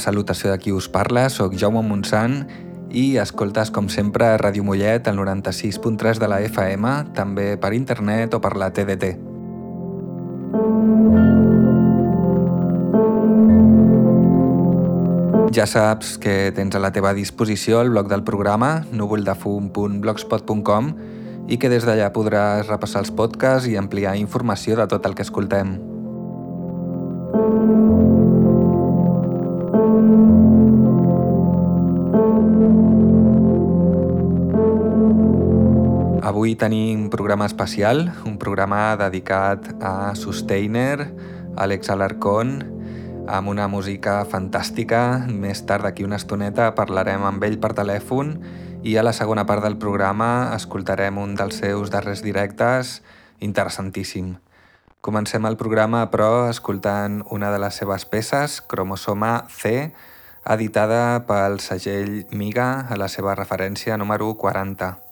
Salutació de qui us parla, sóc Jaume Montsant i escoltes com sempre a Ràdio Mollet al 96.3 de la FM, també per internet o per la TDT. Ja saps que tens a la teva disposició el blog del programa núvoldefum.blogspot.com i que des d'allà podràs repassar els podcasts i ampliar informació de tot el que escoltem. Avui tenim un programa especial, un programa dedicat a Sustainer, Alex Alarcón, amb una música fantàstica. Més tard, d'aquí una estoneta, parlarem amb ell per telèfon i a la segona part del programa escoltarem un dels seus darrers directes interessantíssim. Comencem el programa, però, escoltant una de les seves peces, Cromosoma C, editada pel segell Miga a la seva referència número 40.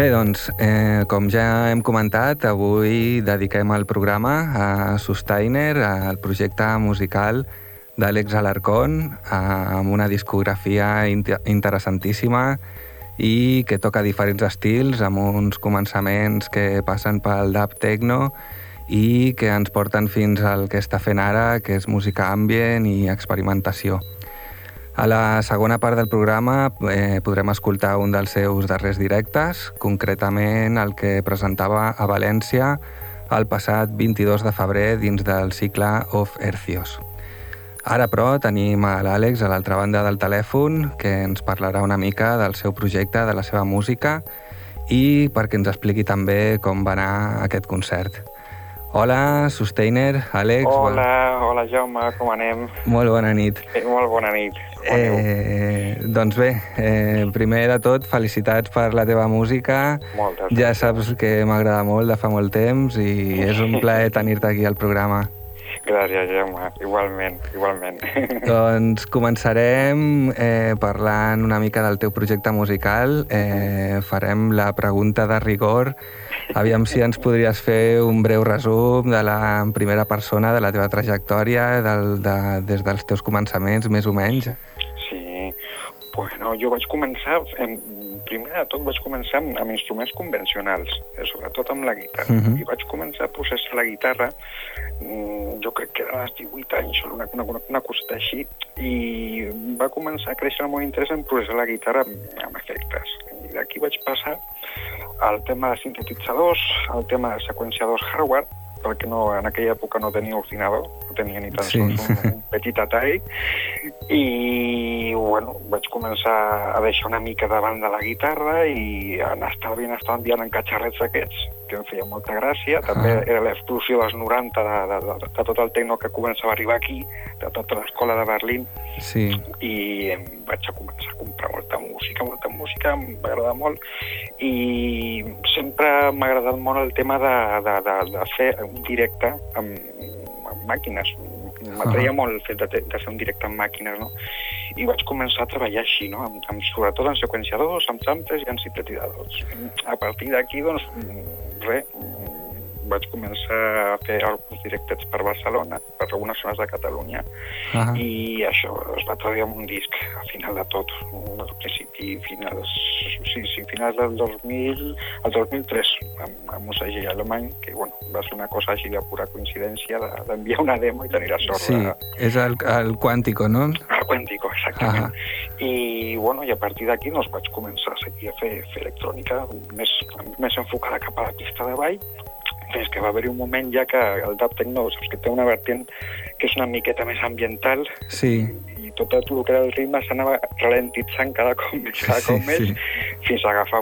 Bé, doncs, eh, com ja hem comentat, avui dediquem el programa a Sustainer, al projecte musical d'Àlex Alarcón, amb una discografia interessantíssima i que toca diferents estils, amb uns començaments que passen pel dub techno i que ens porten fins al que està fent ara, que és música ambient i experimentació. A la segona part del programa eh, podrem escoltar un dels seus darrers directes, concretament el que presentava a València el passat 22 de febrer dins del cicle Of Ercios. Ara, però, tenim a l'Àlex a l'altra banda del telèfon que ens parlarà una mica del seu projecte, de la seva música i perquè ens expliqui també com va anar aquest concert. Hola, Sustainer, Àlex... Hola, hola Jaume, com anem? Molt bona nit. Eh, molt bona nit. Eh, doncs bé, eh, primer de tot, felicitats per la teva música. Moltes Ja saps que m'agrada molt de fa molt temps i és un plaer tenir-te aquí al programa. Gràcies, Jaume. Igualment, igualment. Doncs començarem eh, parlant una mica del teu projecte musical. Eh, farem la pregunta de rigor. Aviam si ens podries fer un breu resum de la primera persona, de la teva trajectòria, del, de, des dels teus començaments, més o menys. Bueno, jo vaig començar, en, primer de tot vaig començar amb, amb instruments convencionals, eh, sobretot amb la guitarra. Uh -huh. I vaig començar a processar la guitarra, mm, jo crec que era als 18 anys, una, una, una coseta així, i va començar a créixer el meu interès en processar la guitarra amb, amb efectes. I d'aquí vaig passar al tema de sintetitzadors, al tema de seqüenciadors hardware, perquè no, en aquella època no tenia ordinador, no tenia ni tan sols sí. un, un petit Atari, i bueno, vaig començar a deixar una mica davant de la guitarra i anar estalviant, estalviant en catxarrets aquests, que em feia molta gràcia. També ah. era l'explosió dels 90 de, de, de, de tot el tecno que començava a arribar aquí, de tota l'escola de Berlín, sí. i em vaig a començar a comprar molta música, molta música, em va agradar molt, i sempre m'ha agradat molt el tema de, de, de, de fer un directe amb, amb màquines. M'atreia uh -huh. molt el fet de, de fer un directe amb màquines, no? I vaig començar a treballar així, no? Amb, amb, sobretot en seqüenciadors, amb samplers i en sintetitzadors. A partir d'aquí, doncs, res, vaig començar a fer alguns directets per Barcelona, per algunes zones de Catalunya, uh -huh. i això es va treballar amb un disc al final de tot, al principi, finals, sí, sí, finals del 2000, el 2003, amb, amb un segell alemany, que bueno, va ser una cosa així de pura coincidència d'enviar de, una demo i tenir la sort. Sí, de... és el, el Quàntico, no? El Quàntico, exactament. Uh -huh. I, bueno, i a partir d'aquí doncs, vaig començar a seguir a fer, fer electrònica més, més enfocada cap a la pista de ball, és que va haver-hi un moment ja que el dub techno, saps que té una vertent que és una miqueta més ambiental sí. Tot el que era el ritme s'anava ralentitzant cada cop més, cada cop sí, més sí. fins a agafar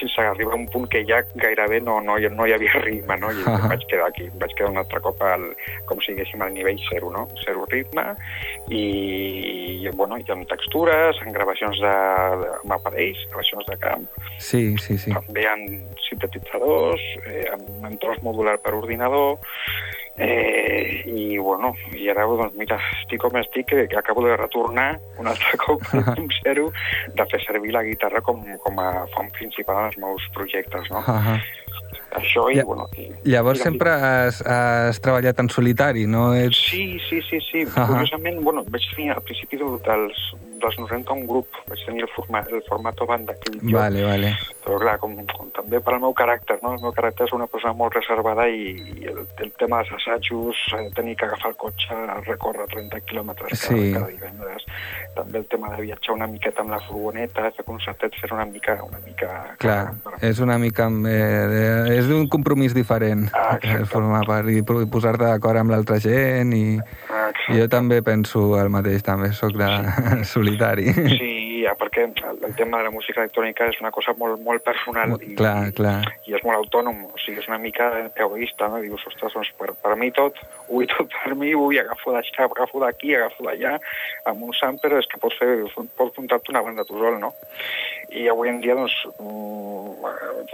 fins a arribar a un punt que ja gairebé no, no, no hi havia ritme, no? I uh -huh. vaig quedar aquí, vaig quedar un altre cop al, com si diguéssim al nivell zero, no? Zero ritme i, i bueno, i amb textures, en gravacions de, de, amb aparells, gravacions de camp. Sí, sí, sí. També en sintetitzadors, eh, amb, amb tros modular per ordinador, Eh, i bueno, i ara doncs mira, estic com estic que, que acabo de retornar un altre cop un zero de fer servir la guitarra com, com a font principal en els meus projectes, no? Uh -huh. Això i, ja, bueno... I, llavors sempre has, has treballat en solitari, no? Ets... Sí, sí, sí, sí. Uh -huh. Curiosament, bueno, vaig tenir al principi dels, dels 90 un grup, vaig tenir el, format, el format banda que jo. Vale, vale. Però clar, com, com també per al meu caràcter, no? El meu caràcter és una persona molt reservada i, i el, el tema dels assajos, eh, tenir que agafar el cotxe, recórrer 30 quilòmetres cada, sí. cada divendres, també el tema de viatjar una miqueta amb la furgoneta, fer concertets, fer una mica... Una mica clar, és una mica... Eh, de, és un compromís diferent, ah, formar part i posar-te d'acord amb l'altra gent i... Ah, jo també penso el mateix, també sóc de solitari. Sí, ja, perquè el, tema de la música electrònica és una cosa molt, molt personal i, clar, clar. i és molt autònom, o sigui, és una mica egoista, no? Dius, ostres, doncs per, per mi tot, vull tot per mi, vull agafo d'això, agafo d'aquí, agafo d'allà, amb un sampler és que pots fer, pots muntar-te una banda tu sol, no? I avui en dia, doncs, mm,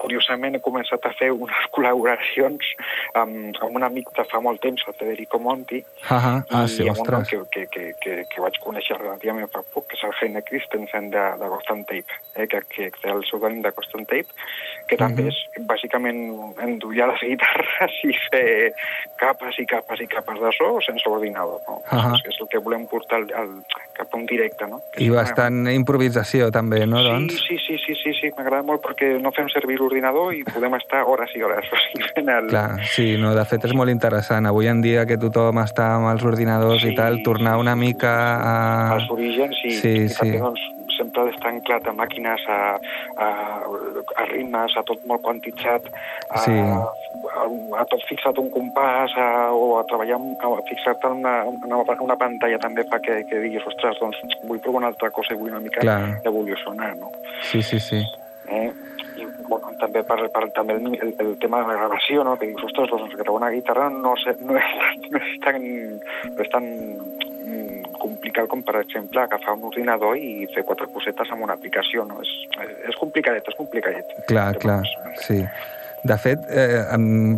curiosament he començat a fer unes col·laboracions amb, amb un amic de fa molt temps, el Federico Monti, uh -huh. ah, i sí, amb un que, que, que, que, que vaig conèixer relativament fa poc, que és el Heine Christensen, de, de Ghost and Tape, eh, que, que té el pseudònim de Ghost and Tape, que també és bàsicament endollar les guitarres i fer capes i capes i capes de so sense ordinador, no? Uh -huh. és, el que volem portar al, al, cap a un directe, no? Que I bastant una... improvisació també, no, sí, doncs? Sí, sí, sí, sí, sí m'agrada molt perquè no fem servir l'ordinador i podem estar hores i hores fent el... Clar, sí, no, de fet és molt interessant. Avui en dia que tothom està amb els ordinadors sí, i tal, tornar una mica a... Als orígens, sí. sí, i sí. també, doncs, sempre està anclat a màquines, a, a, a ritmes, a tot molt quantitzat, a, sí. a, a tot fixat un compàs, a, o a treballar, a fixar-te en una, una, una pantalla també fa que, que diguis, ostres, doncs vull provar una altra cosa i vull una mica Clar. evolucionar, no? Sí, sí, sí. Eh? I, bueno, també per, per també el, el, el tema de la gravació, no? que dius, ostres, doncs gravar una guitarra no, sé, no, és, no, és tan, no és tan complicat com, per exemple, agafar un ordinador i fer quatre cosetes amb una aplicació. No? És, és complicadet, és complicadet. Clar, clar, sí. De fet, eh,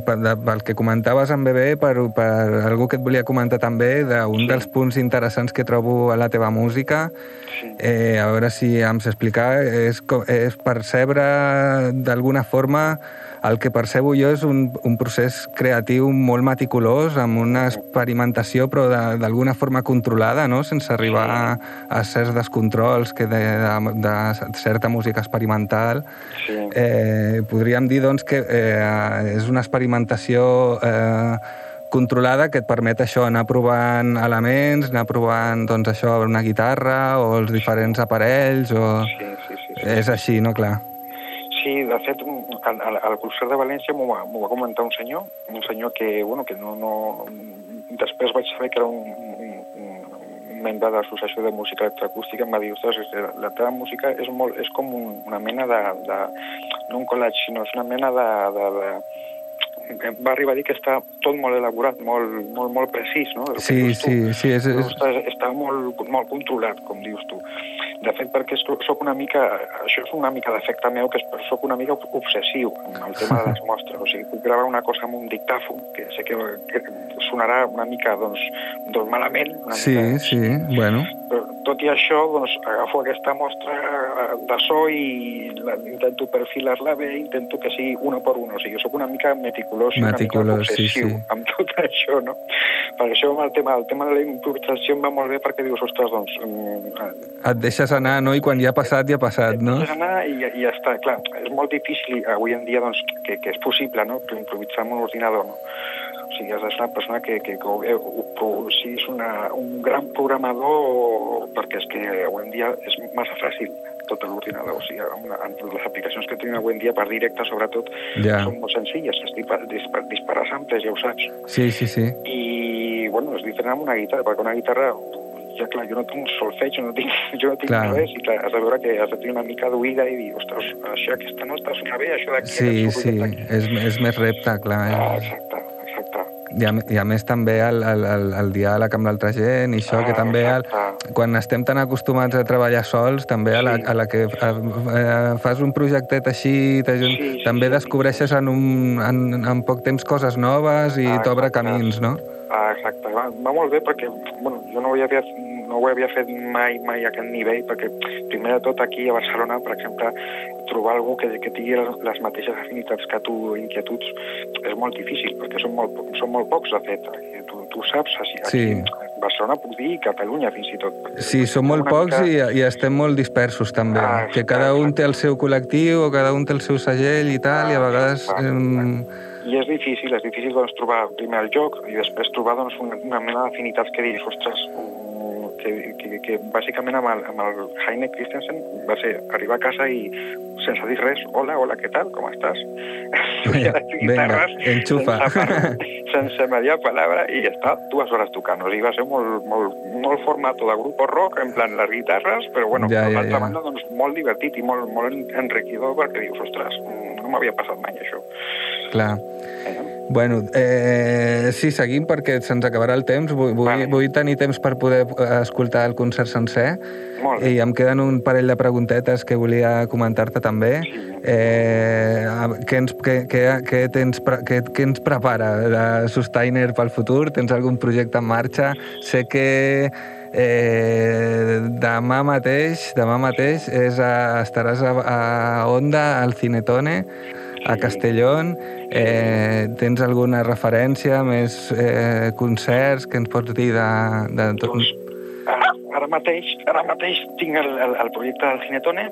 pel que comentaves en Bebé, per, per algú que et volia comentar també, d'un sí. dels punts interessants que trobo a la teva música, sí. eh, a veure si em sé explicar, és, és percebre d'alguna forma el que percebo jo és un, un procés creatiu molt meticulós, amb una experimentació, però d'alguna forma controlada, no? sense arribar a, a certs descontrols que de, de, de certa música experimental. Sí. Eh, podríem dir doncs, que eh, és una experimentació eh, controlada que et permet això, anar provant elements, anar provant doncs, això, una guitarra o els diferents aparells. O... Sí, sí, sí, sí. És així, no? Clar. Sí, de fet, al, al concert de València m'ho va, va comentar un senyor, un senyor que, bueno, que no, no... Després vaig saber que era un, un, un membre de l'Associació de Música Electroacústica, em va dir, ostres, la teva música és, molt, és com un, una mena de, de... no un collage, sinó és una mena de, de, de va arribar a dir que està tot molt elaborat, molt, molt, molt precís, no? Sí, sí, sí. És, és... Està, està molt, molt controlat, com dius tu. De fet, perquè sóc una mica... Això és una mica d'efecte meu, que sóc una mica obsessiu amb el tema de les mostres. O sigui, puc gravar una cosa amb un dictàfon, que sé que, que sonarà una mica, doncs, doncs malament. Una sí, mica, sí, bueno. Però, tot i això, doncs, agafo aquesta mostra de so i la, intento perfilar-la bé, intento que sigui una per una. O sigui, sóc una mica meticulós, meticulós una mica obsessiu sí, sí. amb tot això, no? Per això el tema, el tema de la improvisació em va molt bé perquè dius, ostres, doncs... Mm, Et deixes anar, no? I quan ja ha passat, ja ha passat, no? Deixes anar i, i ja està. Clar, és molt difícil avui en dia doncs, que, que és possible, no?, improvisar amb un ordinador, no? O sigui, has de ser una persona que, que, que ho, ho, siguis una, un gran programador perquè és que avui en dia és massa fàcil tot l'ordinador. O sigui, amb, amb les aplicacions que tenim avui en dia per directe, sobretot, ja. són molt senzilles. És disparar, disparar samples, ja ho saps. Sí, sí, sí. I, bueno, és diferent amb una guitarra, perquè una guitarra ja clar, jo no tinc solfeig, no tinc, jo no tinc clar. res, i clar, has de veure que has de tenir una mica d'oïda i dir, ostres, això, aquesta nota sona bé, això d'aquí... Sí, sí, és, és més repte, clar. Eh? Ah, exacte, exacte. I a, I a més també el, el, el, el diàleg amb l'altra gent i això, ah, que també el, quan estem tan acostumats a treballar sols, també sí. a, la, a la que a, a, fas un projectet així, sí, sí, també sí, descobreixes en, un, en, en poc temps coses noves i ah, t'obre camins, no? Ah, exacte. Va, va molt bé perquè bueno, jo no ho, havia, no ho havia fet mai mai a aquest nivell perquè primer de tot aquí a Barcelona, per exemple, trobar algú que, que tingui les, les mateixes afinitats que tu, inquietuds, és molt difícil perquè són molt, són molt pocs, de fet. Tu, tu saps, aquí, sí. a Barcelona puc dir i Catalunya fins i tot. Sí, són molt pocs mica... i, i estem molt dispersos també. Ah, que cada un té el seu col·lectiu o cada un té el seu segell i tal, ah, i a vegades... Ah, eh, i és difícil, és difícil doncs, trobar primer el joc i després trobar doncs, una, una mena d'afinitats que diguis, ostres, que, que, que bàsicament amb el, amb el Heine Christensen va ser arribar a casa i sense dir res, hola, hola, què tal, com estàs? Vinga, enxufa. Sense, sense mediar palabra i està, dues hores tocant. O sigui, va ser molt, molt, molt formato de grup rock, en plan les guitarres, però bueno, ja, ja, ja. banda, doncs, molt divertit i molt, molt enriquidor perquè dius, ostres, no m'havia passat mai això. Clar. Bueno, eh, sí, seguim perquè se'ns acabarà el temps. Vull, vale. vull tenir temps per poder escoltar el concert sencer. Molt bé. I em queden un parell de preguntetes que volia comentar-te també. Eh, què, ens, què, què, què, tens, què, què ens prepara de Sustainer pel futur? Tens algun projecte en marxa? Sé que Eh, demà mateix, demà mateix és a, estaràs a, a Onda, al Cinetone, a Castellón. Eh, tens alguna referència, més eh, concerts que ens pots dir de, de tot? Doncs, ara, ara, mateix, ara mateix tinc el, el, el projecte del Cinetone,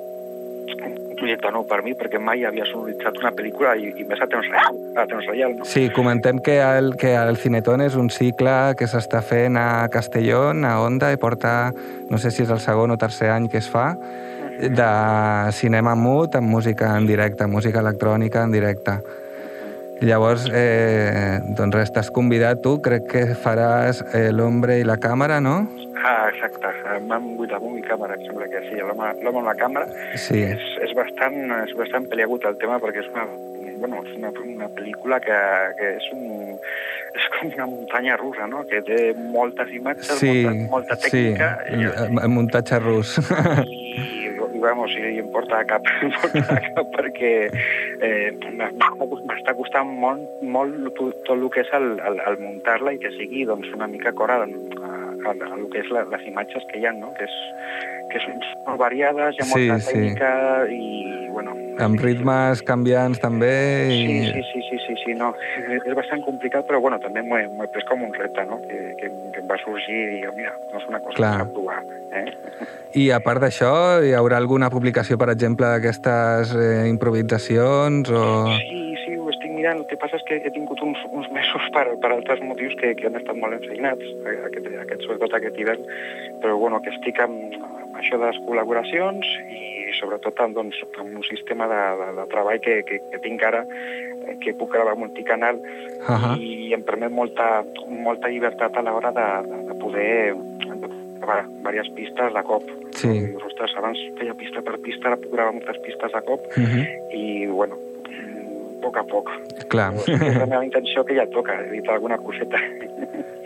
un projecte nou per mi, perquè mai havia sonoritzat una pel·lícula i, i més a temps real, a temps real no? Sí, comentem que el, que el Cinetone és un cicle que s'està fent a Castellón, a Onda, i porta, no sé si és el segon o tercer any que es fa, de cinema mut amb música en directe, música electrònica en directe. Llavors, eh, doncs res, t'has convidat tu, crec que faràs eh, l'ombre i la càmera, no? Ah, exacte, m'han buit amb i càmera, em sembla que sí, l'home amb la càmera. Sí. És, és, bastant, és bastant peleagut el tema perquè és una, bueno, és una, una pel·lícula que, que és un, és com una muntanya russa, no? Que té moltes imatges, sí, molta, molta tècnica. Sí, i, muntatge rus. Vamos, i em porta a cap, cap perquè eh, m'està costant molt, molt tot el que és el, el, el muntar-la i que sigui doncs, una mica cora a, a, a, a el que és la, les imatges que hi ha, no? que, és, que són molt variades, hi ha molta sí, tècnica sí. i, bueno... Amb ritmes canviants també i... Sí, sí, sí, sí, sí, sí no. És bastant complicat, però bueno, també m'ho he, he pres com un repte, no? Que, que, que em va sorgir i dic, mira, no és una cosa Clar. que provar. Eh? I a part d'això, hi haurà alguna publicació, per exemple, d'aquestes eh, improvisacions o... Sí, sí, mirant. El que passa és que he tingut uns, uns mesos per, per altres motius que, que han estat molt enfeinats, aquest, aquest, sobretot aquest hivern, però bueno, que estic amb, amb això de les col·laboracions i sobretot amb, doncs, amb un sistema de, de, de treball que, que, que tinc ara, eh, que puc gravar multicanal uh -huh. i em permet molta, molta llibertat a l'hora de, de, de poder gravar diverses pistes de cop. Sí. I, ostres, abans feia pista per pista, ara puc gravar moltes pistes de cop uh -huh. i, bueno, poc a poc. Clar. És la meva intenció que ja toca, editar alguna coseta.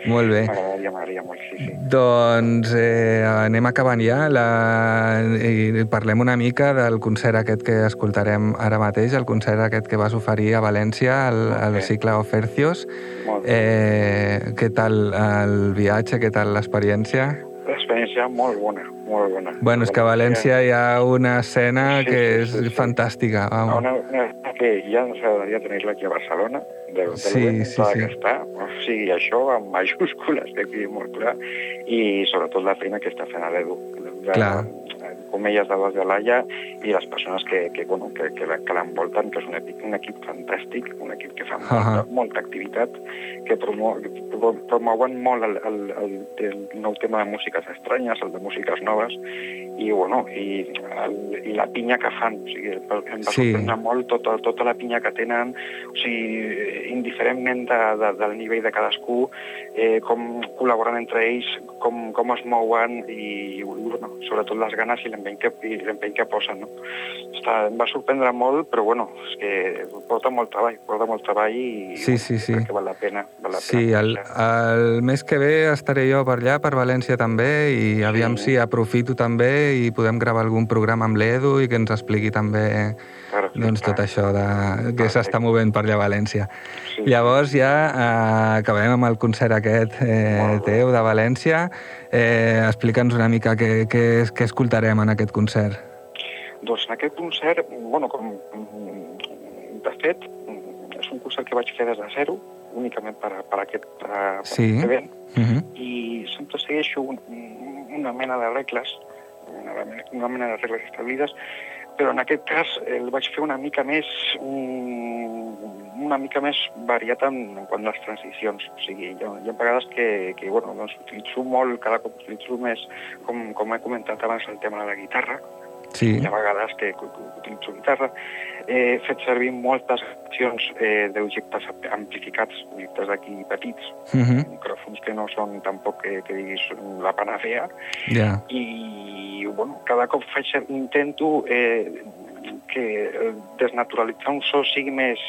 Molt bé. M'agradaria, m'agradaria molt, sí, sí. Doncs eh, anem acabant ja la... i parlem una mica del concert aquest que escoltarem ara mateix, el concert aquest que vas oferir a València, al, al cicle Ofercios. Eh, què tal el viatge, què tal l'experiència? L'experiència molt bona, molt bona. Bueno, és que a València hi ha una escena sí, que és sí, sí. fantàstica. Vamos. Una, una que ja ens agradaria tenir-la aquí a Barcelona, de, de sí, sí, sí. que està. O sigui, això amb majúscules, que quedi molt clar, i sobretot la feina que està fent a l'Edu. Clar com elles de de Laia i les persones que, que, bueno, que, que, que l'envolten, que és un, equip, un equip fantàstic, un equip que fa molta, uh -huh. molta activitat, que, promou, que promouen molt el, el, el, el nou tema de músiques estranyes, el de músiques noves, i, bueno, i, el, i la pinya que fan. O sigui, em va sí. sorprendre molt tota, tota la pinya que tenen, o sigui, indiferentment de, de, del nivell de cadascú, eh, com col·laboren entre ells, com, com es mouen i, bueno, sobretot les ganes i l'empeny que, que posen. No? Està, em va sorprendre molt, però bueno, és que porta molt treball, porta molt treball i sí, sí, sí. crec que val la pena. Sí, el, el mes que ve estaré jo per allà, per València també, i aviam sí. si aprofito també i podem gravar algun programa amb l'Edu i que ens expliqui també Perfecte. doncs, tot això de, que s'està movent per allà a València. Sí. Llavors ja eh, acabem amb el concert aquest eh, teu de València. Eh, Explica'ns una mica què, què, què escoltarem en aquest concert. Doncs en aquest concert, bueno, com, de fet, és un concert que vaig fer des de zero, únicament per, per aquest, per, sí. event, uh -huh. i sempre segueixo un, una mena de regles, una, una mena de regles establides, però en aquest cas el vaig fer una mica més una mica més variat en, en quant a les transicions. O sigui, hi ha, hi ha vegades que, que bueno, doncs, utilitzo molt, cada cop utilitzo més, com, com he comentat abans, el tema de la guitarra, Sí. Hi ha vegades que, que, que utilitzo guitarra. He fet servir moltes accions eh, d'objectes amplificats, objectes d'aquí petits, uh -huh. micròfons que no són tampoc que, que diguis la panacea. Yeah. I, bueno, cada cop faig, intento eh, que desnaturalitzar un so sigui més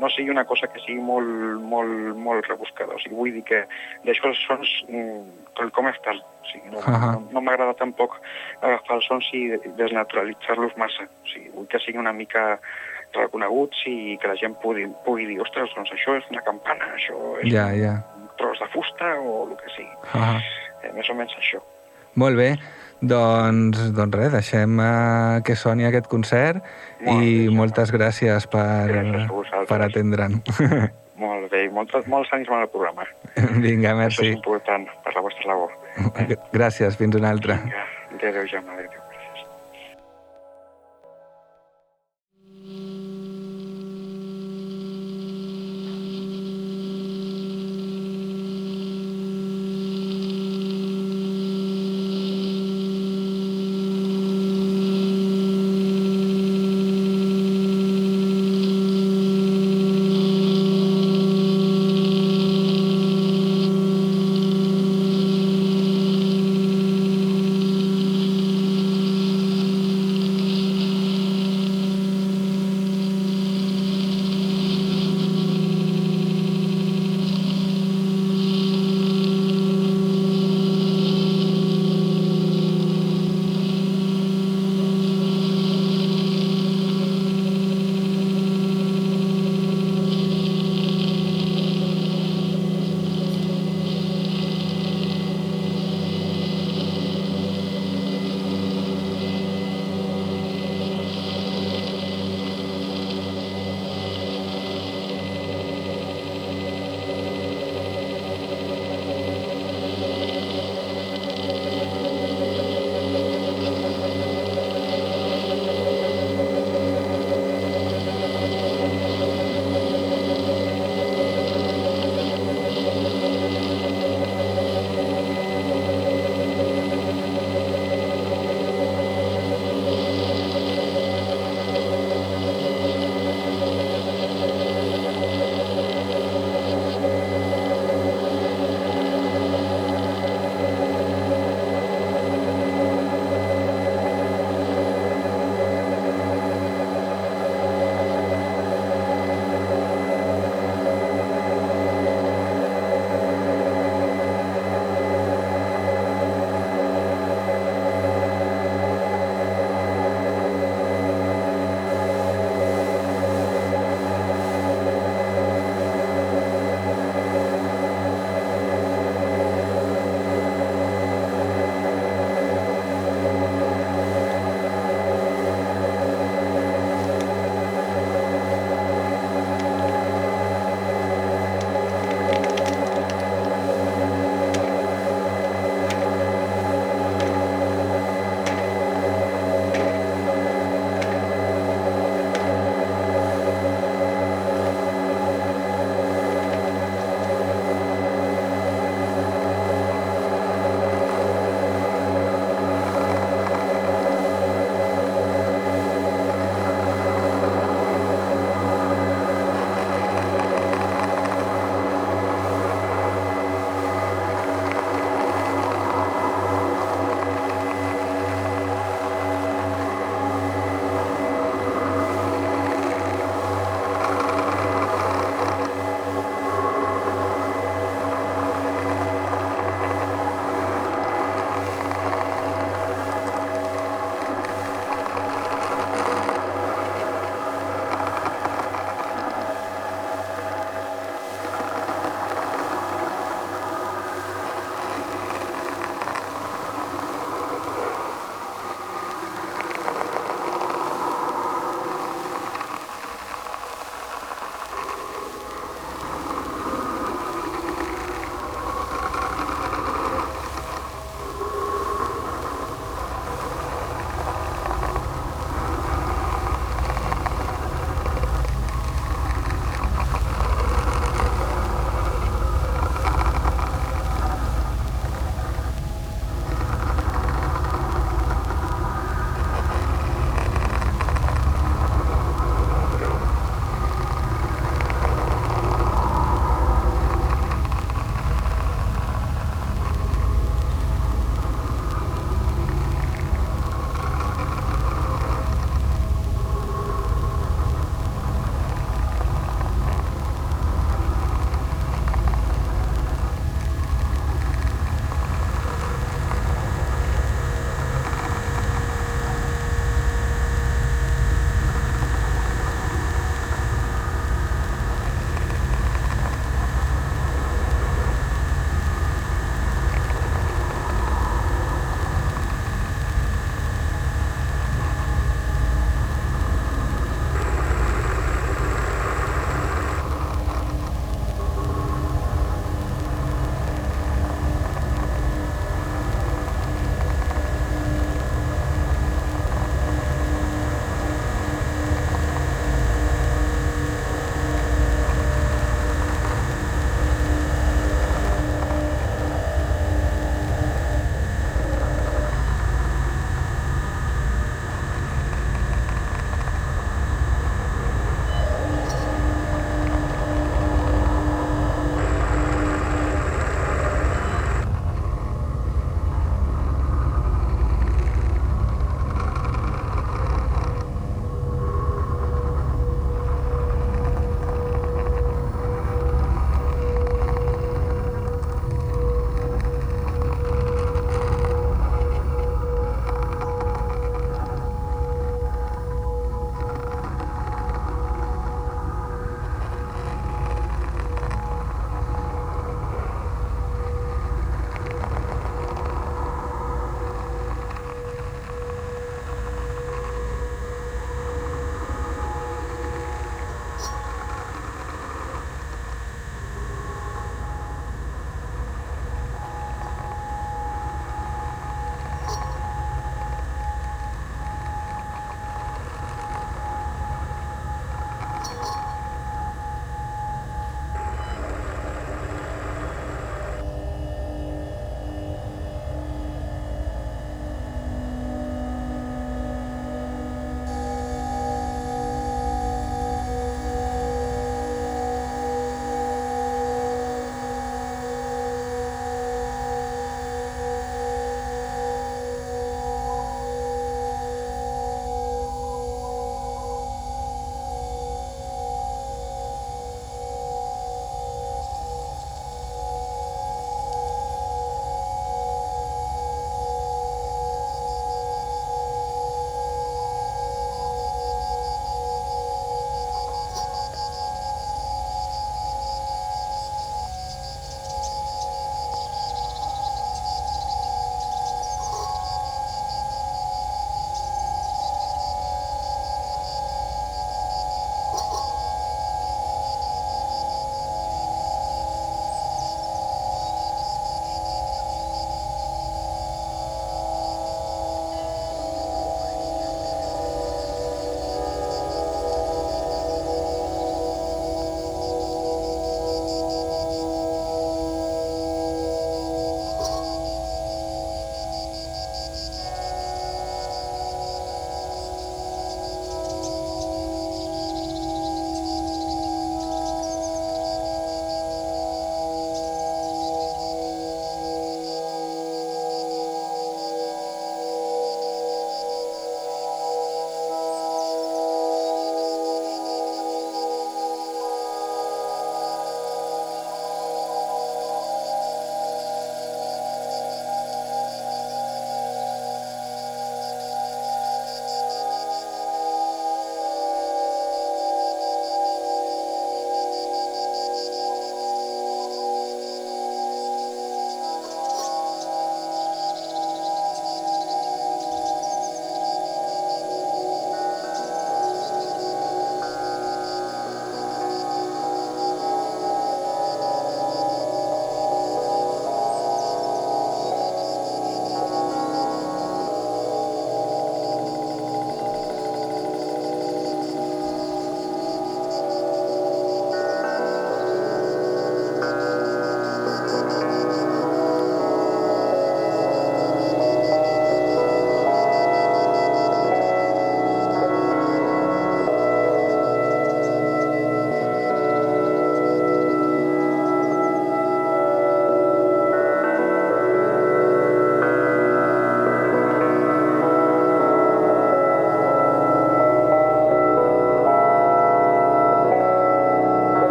no sigui una cosa que sigui molt, molt, molt rebuscada. O sigui, vull dir que d'això els sons com estan. O sigui, no, uh -huh. no, no m'agrada tampoc agafar els sons i desnaturalitzar-los massa. O sigui, vull que sigui una mica reconeguts i que la gent pugui, pugui dir ostres, doncs això és una campana, això és ja, ja. un tros de fusta o el que sigui. Uh -huh. eh, més o menys això. Molt bé. Doncs, doncs res, deixem uh, que soni aquest concert Molt i bé, moltes gràcies per, gràcies per atendre'n. Molt bé, molts, molts anys amb el programa. Vinga, merci. Això és important per la vostra labor. Eh? Gràcies, fins una altra. Vinga, adéu, Jaume, adéu.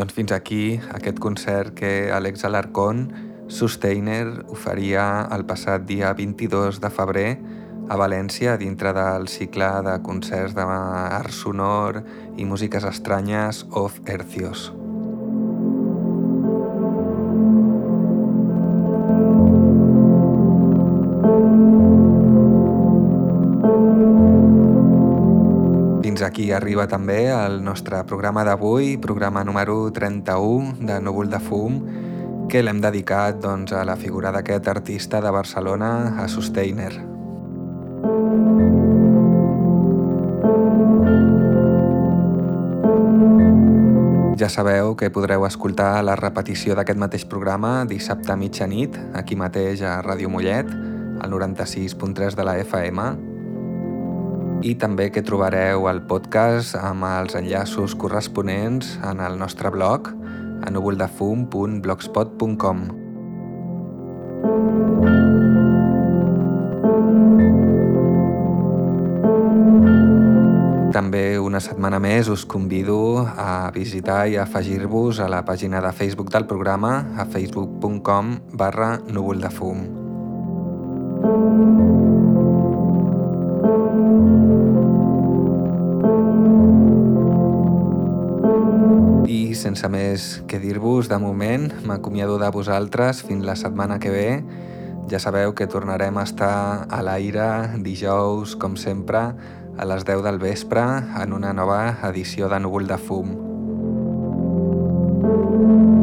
Doncs fins aquí aquest concert que Alex Alarcón, Sustainer, oferia el passat dia 22 de febrer a València dintre del cicle de concerts d'art sonor i músiques estranyes Of Ercios. Fins aquí arriba també el nostre programa d'avui, programa número 31 de Núvol de Fum, que l'hem dedicat doncs, a la figura d'aquest artista de Barcelona, a Sustainer. Ja sabeu que podreu escoltar la repetició d'aquest mateix programa dissabte a mitjanit, aquí mateix a Ràdio Mollet, al 96.3 de la FM, i també que trobareu el podcast amb els enllaços corresponents en el nostre blog a núvoldefum.blogspot.com. També una setmana més us convido a visitar i afegir-vos a la pàgina de Facebook del programa a facebook.com barra núvoldefum. I sense més que dir-vos, de moment m'acomiado de vosaltres fins la setmana que ve. Ja sabeu que tornarem a estar a l'aire dijous, com sempre, a les 10 del vespre en una nova edició de Núvol de Fum. thank you